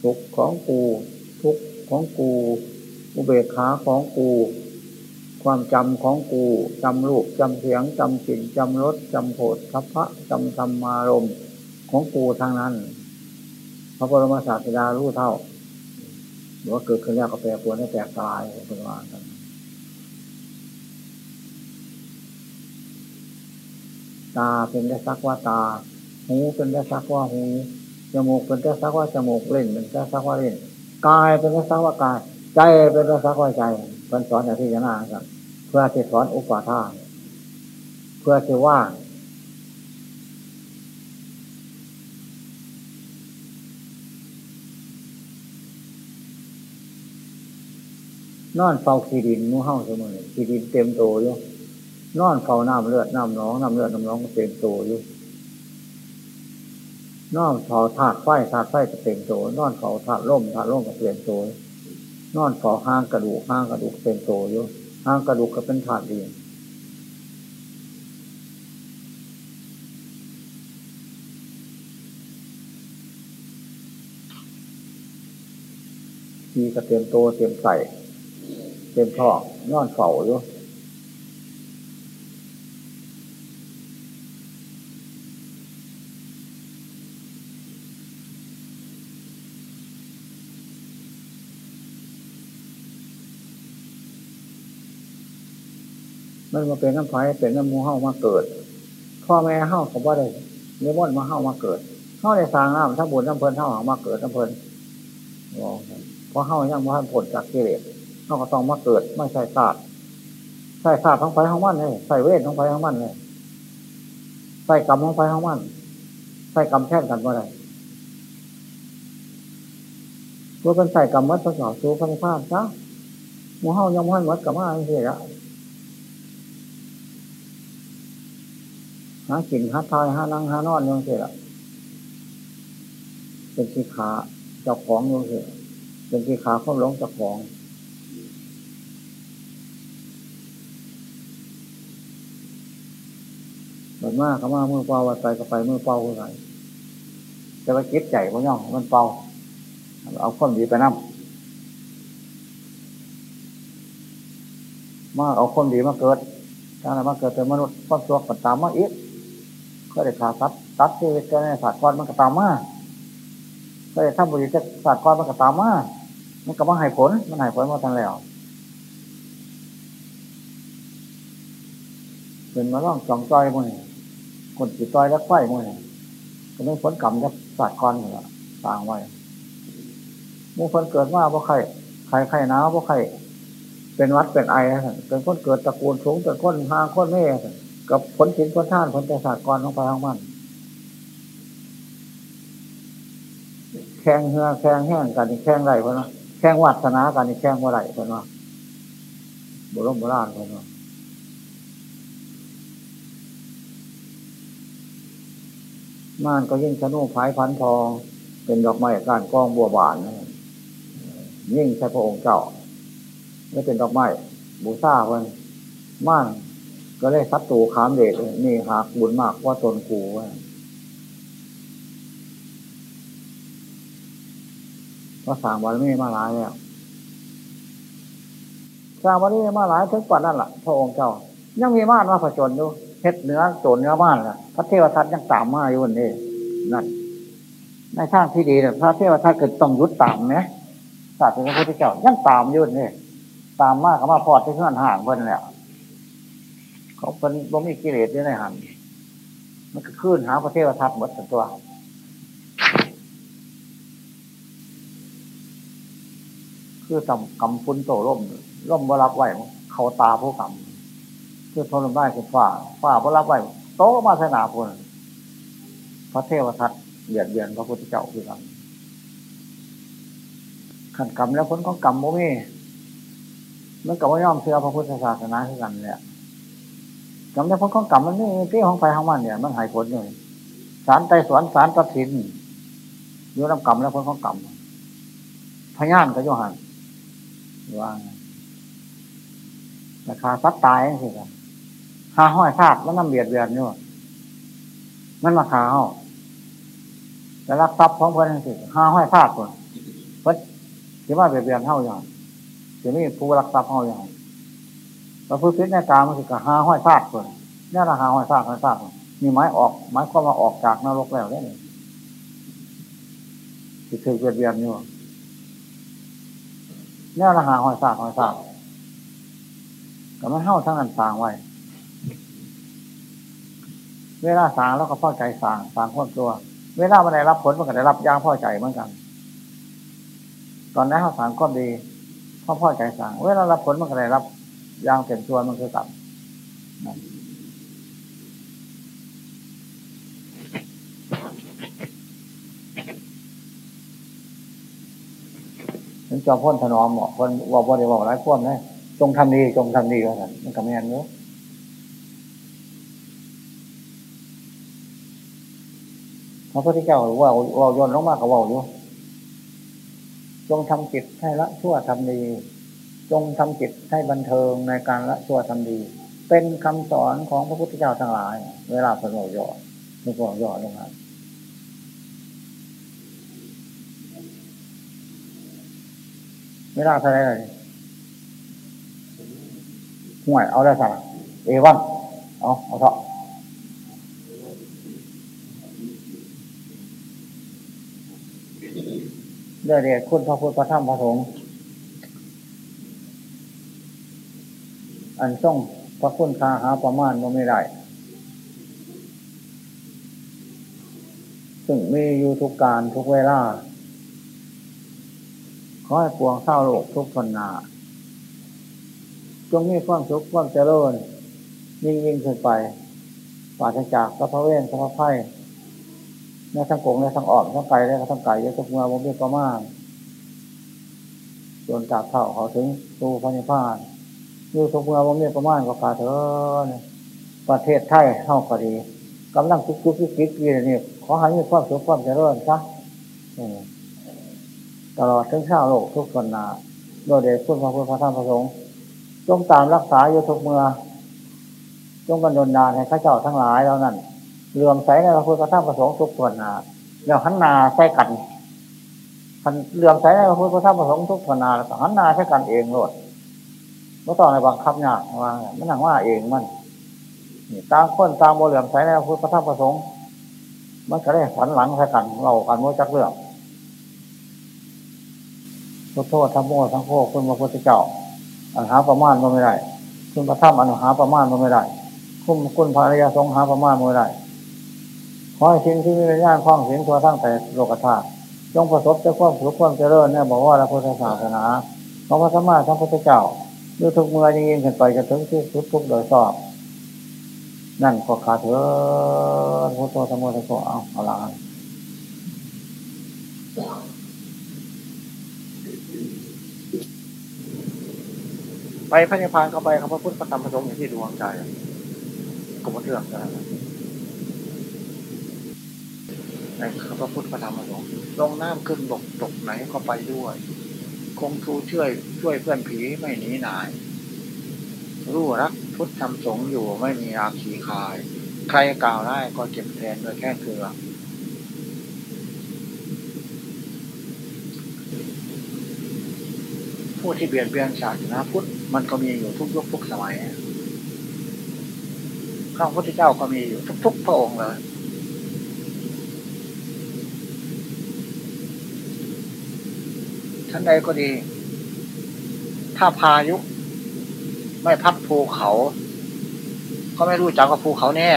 ทุกของกู ทุกของกูอุเบกขาของกู ความจำของกูจำรูปจำเสียงจำกลิ่นจำรสจำโผฏทัพพระจำธรรมารมของกูทางนั้น พระบรมศาสดารู้เท่าหรือว่าเกิดขึ้นแล้วก็แปรปรวนให้แตกตายเป็นว่า ตาเป็นได้สักว่าตา หูเป็นได้สักว่าหู จมูกเป็นได้สักว่าจมูก เล่นเป็นได้สักว่าเล่น กายเป็นได้สักว่ากาย ใจเป็นได้สักว่าใจเป็นสอนอย่างที่จะน่าครับ เพื่อจะสอนอุปาทาน เพื่อจะว่า นอนเฝ้าขีดินมูเห่าเสมอขีดินเต็มโตอยู่ นอนเฝ้าน้ำเลือดน้ำน้องน้ำเลือดน้ำน้องเต็มโตอยู่นอนเฝ้าถาดไฟถาดไฟก็เต็มโตนอนเฝ้าถาดร่มถาดร่มก็เต็มโตนอนเฝ้าห้างกระดูกห้างกระดูกเต็มโตอยู่ห้างกระดูกก็เป็นถาดเดียวทีก็เต็มโตเต็มใส่เต็มท้องนอนเฝ้าอยู่ มันมาเป็นน้ำไฟเป็นน้ำมูเห่ามาเกิด พ่อแม่เห่าเขาว่าได้เนื้อนมาเห่ามาเกิดเห่าได้สางน้ำถ้าบุญน้ำเพลินเห่ามาเกิดน้ำเพลินเพราะเห่ายังมาผลจากกิเลสเห่าก็ต้องมาเกิด ไม่ใช่ศาสตร์ใส่ศาสตร์ทั้งไฟทั้งมันเลยใส่เวททั้งไฟทั้งมันเลยใส่กรรมทั้งไฟทั้งมันใส่กรรมแท่นกันว่าไรเพื่อเป็นใส่กรรมวัดประกอบสู้พันธุ์ภาพซะมูเห่ายังมันวัดกับมาเสียละ หากินหาทายหานั่งหานอนยังเสียเป็นที่ขาเจ้าของยังเสียเป็นที่ขาข้อมหลงเจ้าของแบบมากเขามาเมื่อเป่าวัดไปก็ไปเมื่อเป่าเท่าไหร่จะไปคิดใจเขาย่องมันเป่า เอาข้อมดีไปนั่งมาเอาคนดีมาเกิดถ้ารมาเกิดเป็นมนุษย์ความตัวก็ตามมาอีก ก็ได้ขาตัดตัดชีวิตกันในศาสตร์ก้อนมันก็ตามมาก็ได้ทำบุญจะศาสตร์ก้อนมันก็ตามมามันก็มาให้ผลมันให้ผลมาทันแล้วเป็นมาล่องสองจอยมั้งคนจีจอยแล้วไฟมั้งก็ไม่ผลกรรมจะศาสตร์ก้อนเหรอสร้างไว้มูคนเกิดมาเพราะใครใครใครหนาวเพราะใครเป็นวัดเป็นไอเป็นคนเกิดตระกูลสูงเป็นคนหางคนแม่ กับผลสินผลท่านผลแต่ศาสตรกรของพระของมันแข่งเหือแข่งแห้งกันแข่งไรเพราะนะแข่งวัฒนากันแข่งว่าไรเพราะนะโบราณโบราณเพราะนะม่านก็ยิ่งชนุ่งพายพันทอง เป็นดอกไม้กานกองบัวบานยิ่งใช่พระองค์เจ้าไม่เป็นดอกไม้บูซ่าเพิ่นม่าน ก็เลยซัดตูขามเดชนี่หากบุญมากว่าตนกูว่าก็สร้างบารมีมาหลายแล้วสร้างบารมีมาหลายถึงกว่านั่นแหละพระองค์เจ้า ยังมีม่านมาผจญอยู่เฮ็ดเนื้อโจนเนื้อม่านล่ะ พระเทวทัตยังตามมาอยู่นี่นั่นในทางที่ดีเนี่ยพระเทวทัตเกิดต้องยุดตามไหมศาสตร์พระพุทธเจ้ายังตามอยู่นนี่ตามมากกับมาพอดที่เพื่อนห่างเพิ่นแล้ว เขาเป็นบ่มีกิเลสอยู่ในหันมันก็ขึ้นหาพระเทวทัตหมดตัว คือตำกำพุนโตร่มร่มบ่รับไหวเขาตาผู้กำคือทนได้คือฝ่าฝ่าบ่รับไหวโตมาสนาพนพระเทวทัตเบียดเบียนพระพุทธเจ้าคือกันขันกรรมแล้วผลของกรรมโมมีมันกับว่ายอมเชื่อพระพุทธศาสนาคือกันเนี่ย กรรมแล้วผลของกรรมมันนี่ที่ของไฟของมันเนี่ย มันหายผลเลยสารไต่สวนสารตัดสินอยู่น้ำกรรมแล้วผลของกรรมพยานก็ย่หันว่าราคาซัดตายสิครับหาห้อยซาดมันน้ำเบียดเบียนอยู่มันมาขาเขาแต่รักทรัพย์ของเพื่อนสิหาห้อยซาดคนเพื่อนที่ว่าเบียดเบียนเท่าอย่างที่นี่ผู้รักทรัพย์เท่าอย่าง เราพูดพิษในกามันคือกับหาห้อยซาดคนนี่เราหาห้อยซาดห้อยซาดมีไม้ออกไม้ก็มาออกจากนรกแล้วได้เลยที่เคยเบียดเบียนอยู่นี่ยเราหาหอยสากห้อยสากก็มันเท่าทั้งนั้นสางไว้เวลาสางแล้วก็พ่อใจสางสางควบตัว เวลามันได้รับผลมันก็ได้รับย่างพ่อใจเหมือนกัน ตอนนั้นเขาสางก็ดีพ่อพ่อใจสาง เวลารับผลมันก็ได้รับ ย่างเต็มตัวมันคือกับถึงจอพ้นถนอมเหมาะคนว่าบ่ได้บอกหลายพ้นนะจงทำดีจงทำดีก็แล้วมันก็ไม่อันเยอะพระพุทธเจ้าว่าว่าย้อนลงมากกับว่าอยู่จงทำจิตให้ละชั่วทำดี จงทำจิตให้บันเทิงในการละชั่วทำดี เป็นคำสอนของพระพุทธเจ้าทั้งหลาย เวลาเป็นบอกย่อไม่บอกย่อลงมาไม่ได้อะไรเลยห่วยเอาได้สั่งเอวังเอาเอาเถอะเรื่องเดียคุณพระพุทธพระธรรมพระสงฆ์ อันส่งพระคุณคาหาประมาณก็ไม่ได้ ซึ่งมีอยู่ทุกการทุกเวลา ขอให้ปวงเศร้าโลกทุกคนนาจงมีความสุขความเจริญยิ่งยิ่งขึ้นไปปราศจากสัพเพเวนสัพพไพ่ในทั้งกงในทั้งอ่อนทั้งไก่และทั้งไก่ยะทุกเมื่อวงเวียนประมาณส่วนจากเท่าเขาถึงตูพระนิพพาน อยู่ทุกเมื่อวงเวีประมาณก็ขาเถอะประเทศไทยเท่าก็ดีกำลังทุกทุกทุกทุกทีนี่ขอให้มีความสุขความเจริญซะตลอดทั้งชาโลกทุกคนนาโดยเดชคุณพระพุทธพระธรรมพระสงฆ์จงตามรักษาอยู่ทุกเมื่อจงกันดนดานให้ข้าเจ้าทั้งหลายแล้วนั่นเลื่อมใสในพระพุทธพระธรรมพระสงฆ์ทุกคนนาแล้วหันนาใส่กันพันเลื่อมใสในพระพุทธพระธรรมพระสงฆ์ทุกคนนาแล้วหันนาใส่กันเองโลด ไม่ต้องในบังคับยากว่ามันหนังว่าเองมันตามคนตามโมเหลื่อมใสในพระพุทธพระธรรมพระสงฆ์มันก็ได้สันหลังใส่กันเรากันโมจักเรื่องพุทโธธรรมโมทั้งโคคุณพระพุทธเจ้าอันหาประมาณก็ไม่ได้ คุณพระธรรมอันหาประมาณก็ไม่ได้ คุณคุณพระริยสงหาประมาณไม่ได้ขอให้สิ่งที่มีวิญญาณคล้องเสียงตัวทั้งแต่โลกธาตุจงประสบเจ้าความสุขความเจริญเนี่ยบอกว่าพระพุทธศาสนาของพระสัมมาสัมพุทธเจ้า ด้วยทุกเมื่อยิ่งยิ่งขึ้นไปจะถึงที่สุดทุกโดยชอบ นั่นก็ขาดเถอะพุทโธธรรมโมทั้งโคเอาเอาละไปพระนิพพานเข้าไปครับพระพุทธธรรมพระสงฆ์ที่ดวงใจก็มาเรื่องกันในพระพุทธพระธรรมพระสงฆ์ลงน้ำขึ้นบกตกไหนก็ไปด้วย คงทูช่วย ช่วยเพื่อนผีไม่หนีหนาย รู้รักพุทธธรรมสงอยู่ไม่มีอาคีคาย ใครกล่าวได้ก็เจ็บแทนโดยแค่เกลือผู้ที่เบียดเบียนศาสนาพุทธมันก็มีอยู่ทุกยุคทุกสมัยข้าพุทธเจ้าก็มีอยู่ทุก ๆ พระองค์เลย ท่านใดก็ดี ถ้าพายุ ไม่พัดภูเขา ก็ไม่รู้จักว่าภูเขาแน่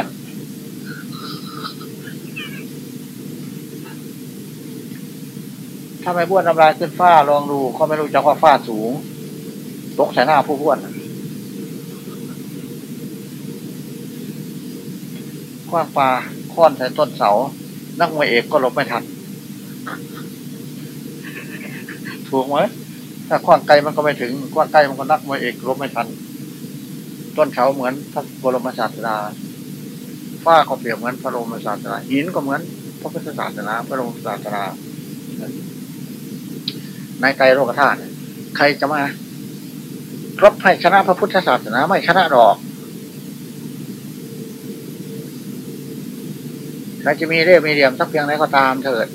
ถ้าไม่บ้วนน้ำลายขึ้นฟ้าลองดูเขาไม่รู้จักว่าฟ้าสูงตกใส่หน้าผู้บ้วนคว้างปลาค้อนใส่ต้นเสา นักมวยเอกก็หลบไม่ทัน ถูกไหมถ้าคว้างไกลมันก็ไม่ถึงคว้างไกล้มันก็นักมวยเอกหลบไม่ทัน ต้นเสาเหมือนพระบรมศาสดาฟ้าก็เปรียบเหมือนพระบรมศาสดาหินก็เหมือนพระพุทธศาสนาพระบรมศาสดาในไกลโลกธาตุใครจะมารบให้ชนะพระพุทธศาสนาไม่ชนะหรอกใครจะมีเรื่องมีเหลี่ยมสักเพียงไหนก็ตามเถิด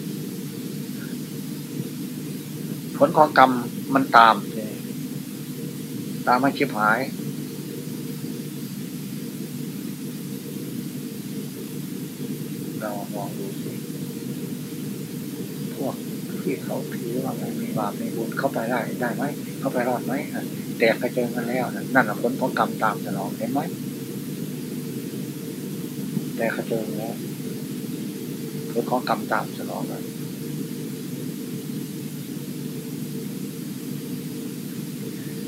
ผลของกรรมมันตาม ตามมันชิบหาย เรามองดูสิ พวกที่เขาถือว่าไม่มีบาปในบุญเข้าไปได้ได้ไหม เข้าไปรอดไหมแต่กระเจิงกันแล้ว นั่นแหละผลของกรรมตามสนองเห็นไหมแต่กระเจิงแล้วผลของกรรมตามสนองแล้ว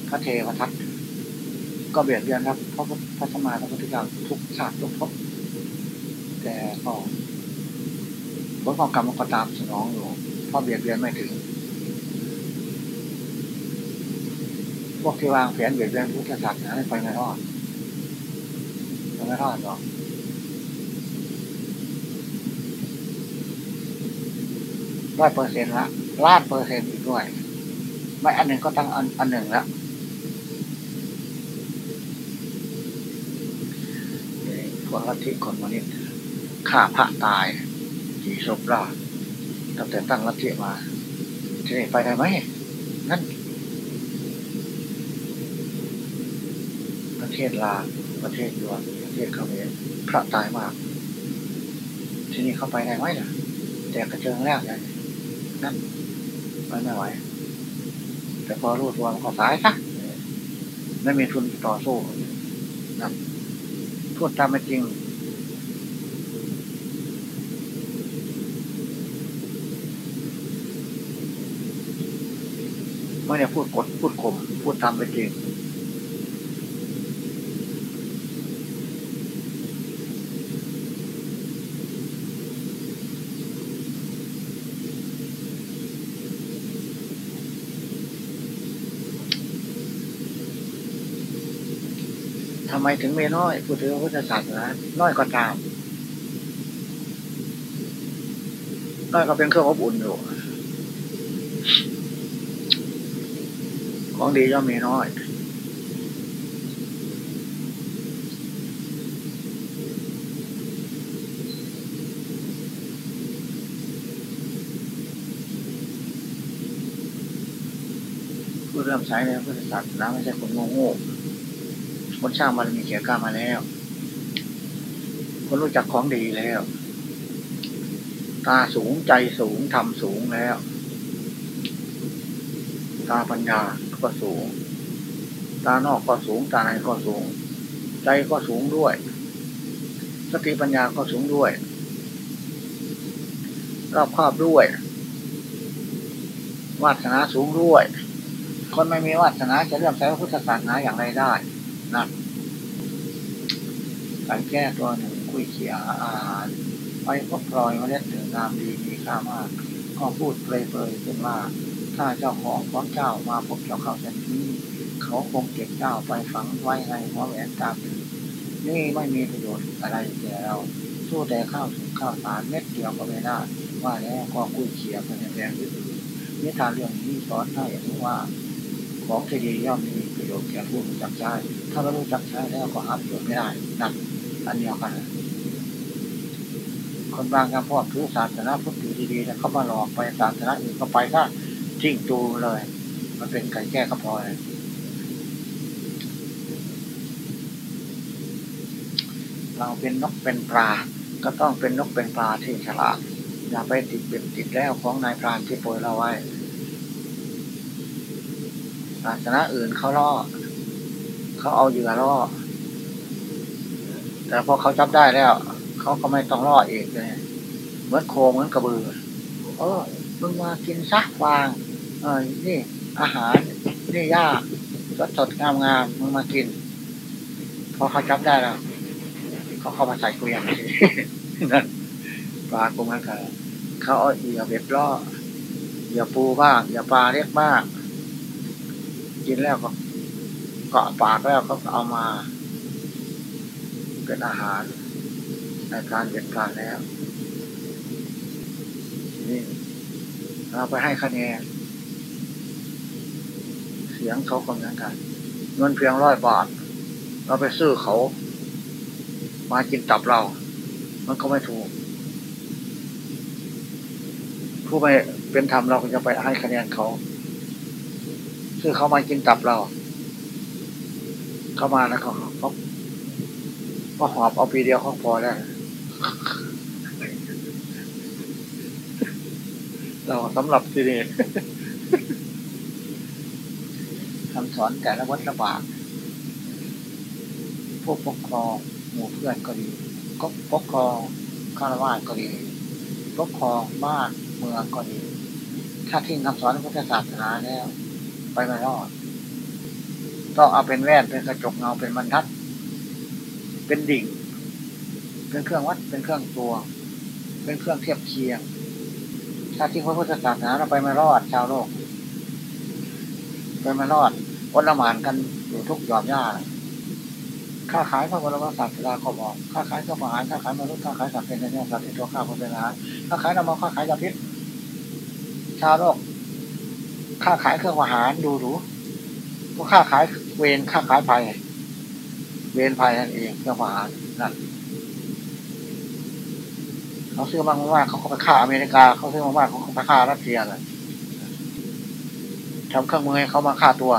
พระเทวทัตก็เบียดเบียนครับเพราะพระสมาพระพุทธเจ้าทุกชาติทุกภพแต่ก็ผลของกรรมมันก็ตามสนองอยู่เพราะเบียดเบียนไม่ถึง พวกที่วางแผนเบียดเบียนพุทธศาสนาไปไม่รอดไม่รอดหรอกร้อยเปอร์เซ็นต์ละล้านเปอร์เซ็นต์อีกด้วย ไม่อันหนึ่งก็ตั้งอันอันหนึ่งแล้ว พวกลัทธิคนมนิษฆ่าพระตายกี่ศพราตั้งแต่ตั้งลัทธิมาที่นี่ไปได้ไหมนั่นประเทศลาประเทศยวนประเทศเขมรพระตายมาก ที่นี่เข้าไปได้ไหมล่ะแต่กระเจิงแล้วไงนั่นไปไม่ไหวแต่พอรู้ตัวมันก็สายซะไม่มีทุนต่อสู้นั่น พูดตามเป็นจริง ไม่ได้พูดกดพูดข่มพูดตามเป็นจริง ทำไมถึงไม่น้อยพูดถึงพุทธศาสนาน้อยก็ตาม น้อยก็เป็นเครื่องอบอุ่นอยู่ ของดีย่อมมีน้อย ผู้เริ่มใช้ในพุทธศาสนาไม่ใช่คนโง่ คนสร้างบารมีเกียรกล้ามาแล้ว คนรู้จักของดีแล้ว ตาสูงใจสูงทำสูงแล้ว ตาปัญญาก็สูง ตานอกก็สูง ตาในก็สูง ใจก็สูงด้วย สติปัญญาก็สูงด้วย รอบครอบด้วย วาสนาสูงด้วย คนไม่มีวาสนาจะเลื่อมใสพระพุทธศาสนาอย่างไรได้ นะการแก้ตัวหนึ่งคุยเขียอาหารไปพบพลอยเมล็ดหนึ่งงามดีมีค่ามาก ก็พูดเปรยๆเป็นว่าถ้าเจ้าของของเจ้ามาพบเจ้าเข้าเช่นนี้เขาคงเก็บเจ้าไปฝังไว้ในหัวแหวนตามถือนี่ไม่มีประโยชน์อะไรแก่เราสู้แต่ข้าวสุกข้าวสารเม็ดเดียวก็ไม่ได้ว่าแล้วก็คุยเขียบมันแรงอื่นนิทานเรื่องนี้สอนให้รู้ว่า ของที่ดีย่อมมี โยชน์แก่ผู้รู้จักใช้ถ้าไม่รู้จักใช้แล้วก็หาประโยชน์ไม่ได้นั่นอันเดียวกัน คนบางคำพูดถือศาสนาพุทธอยู่ดีๆแล้วเขามาหลอกไปศาสนาอื่นก็ไปก็ทิ้งตูเลย มันเป็นไก่แก้กระพอยเราเป็นนกเป็นปลา ก็ต้องเป็นนกเป็นปลาที่ฉลาด อย่าไปติดเบ็ดติดแล้วของนายพรานที่โปรยเราไว้ ศาสนาอื่นเขาล่อ เขาเอาเหยื่อล่อ แต่พอเขาจับได้แล้ว เขาก็ไม่ต้องล่อเองเลยเหมือนโคเหมือนกระบือเออมึงมากินซักวาง เออนี่อาหารนี่หญ้าสดสดงามงามมึงมากิน พอเขาจับได้แล้วเขาเข้ามาใส่กลียงนั่นปลากุมันกันเขาเอาเหยื่อเบ็ดล่อเหยื่อปูบ้างเหยื่อปลาเล็กมาก กินแล้วก็เกาะปากแล้วก็เอามา เป็นอาหาร ในการเด็ดกานแล้วนี่เราไปให้คะแนน เสียงเขาก็เหมือนกันเงินเพียงร้อยบาท เราไปซื้อเขา มากินตับเรา มันก็ไม่ถูก ผู้ไม่เป็นธรรมเราก็จะไปให้คะแนนเขา ซึ่งเขามากินตับเรา เข้ามาแล้วเขาเขาก็หอบเอาปีเดียวเขาพอแล้ว เราสำหรับทีนี้คำสอนแต่ละวัฏบาทผู้ปกครองหมู่เพื่อนก็ดีก็ปกครองคารวะก็ดีปกครองบ้านเมืองก็ดี ถ้าทิ้งคำสอนพุทธศาสนาแล้ว ไปไม่รอด ต้องเอาเป็นแว่นเป็นกระจกเงาเป็นบรรทัด เป็นดิ่ง เป็นเครื่องวัดเป็นเครื่องตัว เป็นเครื่องเทียบเคียง ถ้าทิ้งพระพุทธศาสนาเราไปไม่รอดชาวโลก ไปไม่รอดวันละหมานกันอยู่ทุกหย่อมย่าค้าขายพระบรมศาสดาเขาบอกค้าขายก็มาหารค้าขายมนุษย์ค้าขายสัตว์เป็นเนี่ยสัตว์เป็นตัวข้าวคนเป็นอาหารค้าขายน้ำมันค้าขายยาพิษชาวโลก ค้าขายเครื่องอาหารดูดูก็ค้าขายเวรค้าขายภัยเวรภัยนั่นเองเครื่องอาหารนั่นเขาซื้อมากมากเขาไปฆ่าอเมริกา เขาซื้อมากมากเขาไปฆ่ารัสเซียเลยทำเครื่องมือให้เขามาฆ่าตัว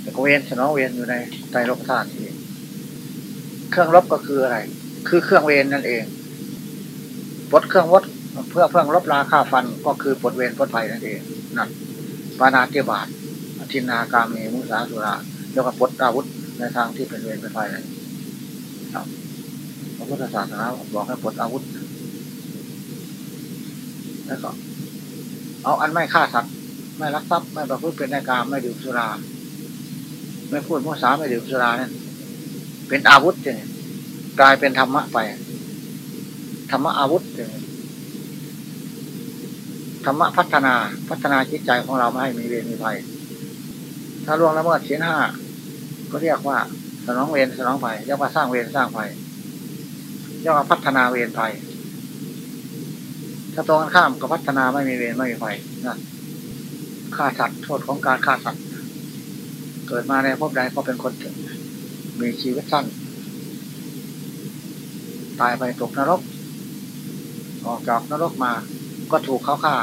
แต่เวนสนองเวนอยู่ในไตรโลกธาตุนี้เครื่องลบก็คืออะไร คือเครื่องเวนนั่นเองปลดเครื่องวัด เพื่อเพื่อลบราค่าฟันก็คือปลดเวนปลดภัยนั่นเองนั่นปานาเตียบาททินากาเมมุสาสุราแล้วก็ปลดอาวุธในทางที่เป็นเวรเป็นภัยนั่นครับพระพุทธศาสนาบอกให้ปลดอาวุธ แล้วก็ เอาอันไม่ฆ่าสัตว์ไม่รักทรัพย์ไม่ประพฤติเป็นในการไม่ดื่มสุรา ไม่พูดมุสาไม่ดื่มสุราเนี่ยเป็นอาวุธเลยกลายเป็นธรรมะไปธรรมะอาวุธเลย ธรรมะพัฒนาพัฒนาจิตใจของเราไม่ให้มีเวรมีภัย ถ้าล่วงละเมิดศีลห้าก็เรียกว่าสนองเวรสนองภัยเรียกว่าสร้างเวรสร้างภัยเรียกว่าพัฒนาเวรภัย ถ้าตรงกันข้ามกับพัฒนาไม่มีเวรไม่มีภัยนั่นฆ่าสัตว์โทษของการฆ่าสัตว์เกิดมาในภพใดก็เป็นคนมีชีวิตสั้น ตายไปตกนรก ออกจากนรกมา ก็ถูกเขาฆ่า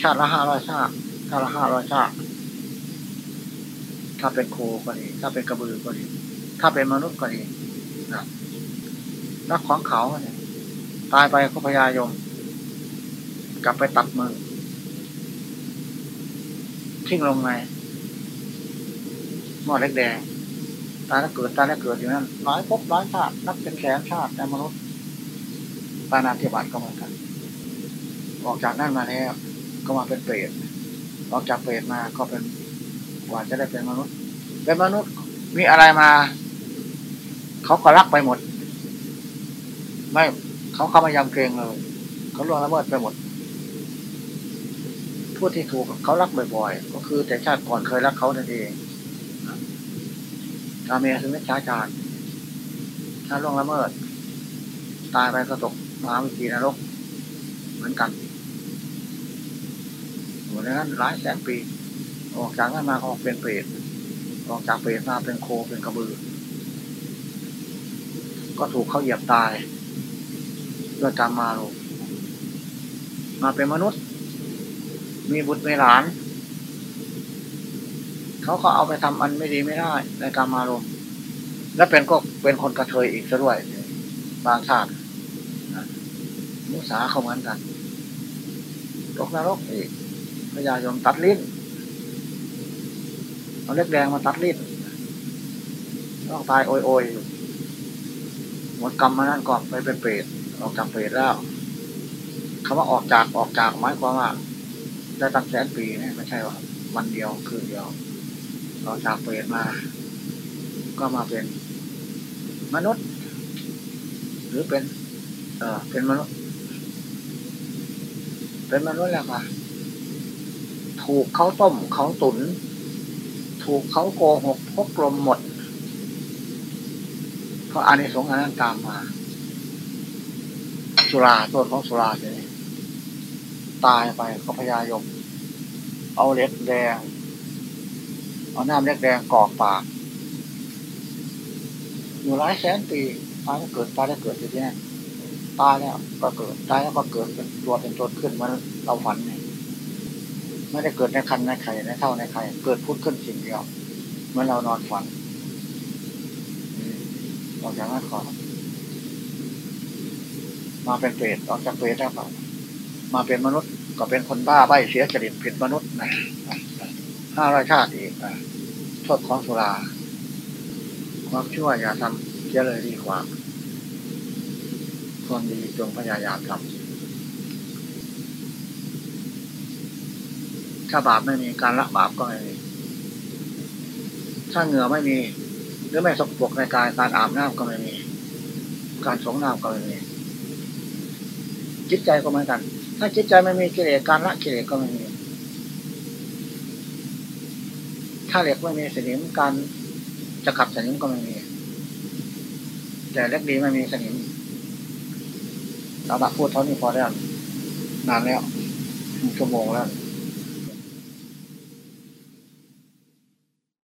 ชาติละห้าร้อยชาติชาติละห้าร้อยชาติ ถ้าเป็นโคก็ดี ถ้าเป็นกระบือก็ดี ถ้าเป็นมนุษย์ก็ดีนะนักของเขาเนี่ยตายไปก็พยายม กลับไปตัดมือ ทิ้งลงในหม้อเล็กแดงตายแล้วเกิดตายแล้วเกิดอยู่นั่นหลายภพหลายชาตินับเป็นแสนชาติในมนุษย์ปานาธิบาตก็เหมือนกัน ออกจากนั่นมาแล้ว ก็มาเป็นเปรตออกจากเปรตมาก็เป็นกว่าจะได้เป็นมนุษย์ เป็นมนุษย์มีอะไรมา เขาก็รักไปหมด ไม่เขาเข้ามายำเกรงเลยเขาล่วงละเมิดไปหมดผู้ที่ถูกเขารักบ่อยๆ ก็คือแต่ชาติก่อนเคยรักเขานั่นเองกาเมสุมิชฌาจารถ้าล่วงละเมิด ตายไปก็ตกมหาวิธีนรก เหมือนกัน อยู่ในนั้นหลายแสนปี ออกจากนั้นมาเขาเป็นเปรตออกจากเปรตมาเป็นโคเป็นกระบือ ก็ถูกเขาเหยียบตายด้วยกรรมมาลงมาเป็นมนุษย์ มีบุตรมีหลาน เขาก็เอาไปทำอันไม่ดีไม่ได้ในกรรมารมณ์และเป็นก็เป็นคนกระเทยอีกซะด้วย บางชาติมุสาเขาเหมือนกันตกนรกอีก พญายมตัดลิ้นเอาเล็กแดงมาตัดลิ้นต้องตายโอยโอยหมดกรรมมานั่นก่อนไปเป็นเปรตออกจากเปรตแล้วคำว่าออกจากออกจากหมายความว่า ได้ตั้งแสนปีนี่ยไม่ใช่ว่าวันเดียวคืนเดียวออกจากเปรตมา ก็มาเป็นมนุษย์ หรือเป็น เออเป็นมนุษย์ เป็นมนุษย์แล้วค่ะ ถูกเขาต้มเขาตุน ถูกเขาโกหกพกลมหมด เพราะอานิสงส์อันนั้นตามมา สุราตัวของสุราเลยตายไปก็พยายม เอาเล็กแดง เอาน้ำเล็กแดงกอกปาก อยู่หลายแสนปีตายแล้วเกิดตายแล้วเกิดอยู่ที่นั่นตายแล้วก็เกิดตายแล้วก็เกิดเป็นตัวเป็นตนขึ้นมาเราฝันเนี่ย ไม่ได้เกิดในคันในไข่ในเท่าในไข่เกิดพุทธขึ้นสิ่งเดียวเมื่อเรานอนฝันออกจากนั้นขอมาเป็นเปรตออกจากเปรตได้เปล่ามาเป็นมนุษย์ ก็เป็นคนบ้าใบเสียจริตผิดมนุษย์นะห้าร้อยชาติอีกโทษของสุราความชั่วอย่าทำเสียเลยดีกว่าความดีจงพยายามทำ ถ้าบาปไม่มีการละบาปก็ไม่มี ถ้าเหงื่อไม่มี หรือไม่สกปรกในกายการอาบน้ำก็ไม่มี การสงน้ำก็ไม่มี จิตใจก็เหมือนกัน ถ้าจิตใจไม่มีกิเลสการละกิเลสก็ไม่มี ถ้าเหล็กไม่มีสนิมการจะขับสนิมก็ไม่มี แต่เล็กดีไม่มีสนิมเราละพูดเท่านี้พอแล้วนานแล้วชั่วโมงแล้ว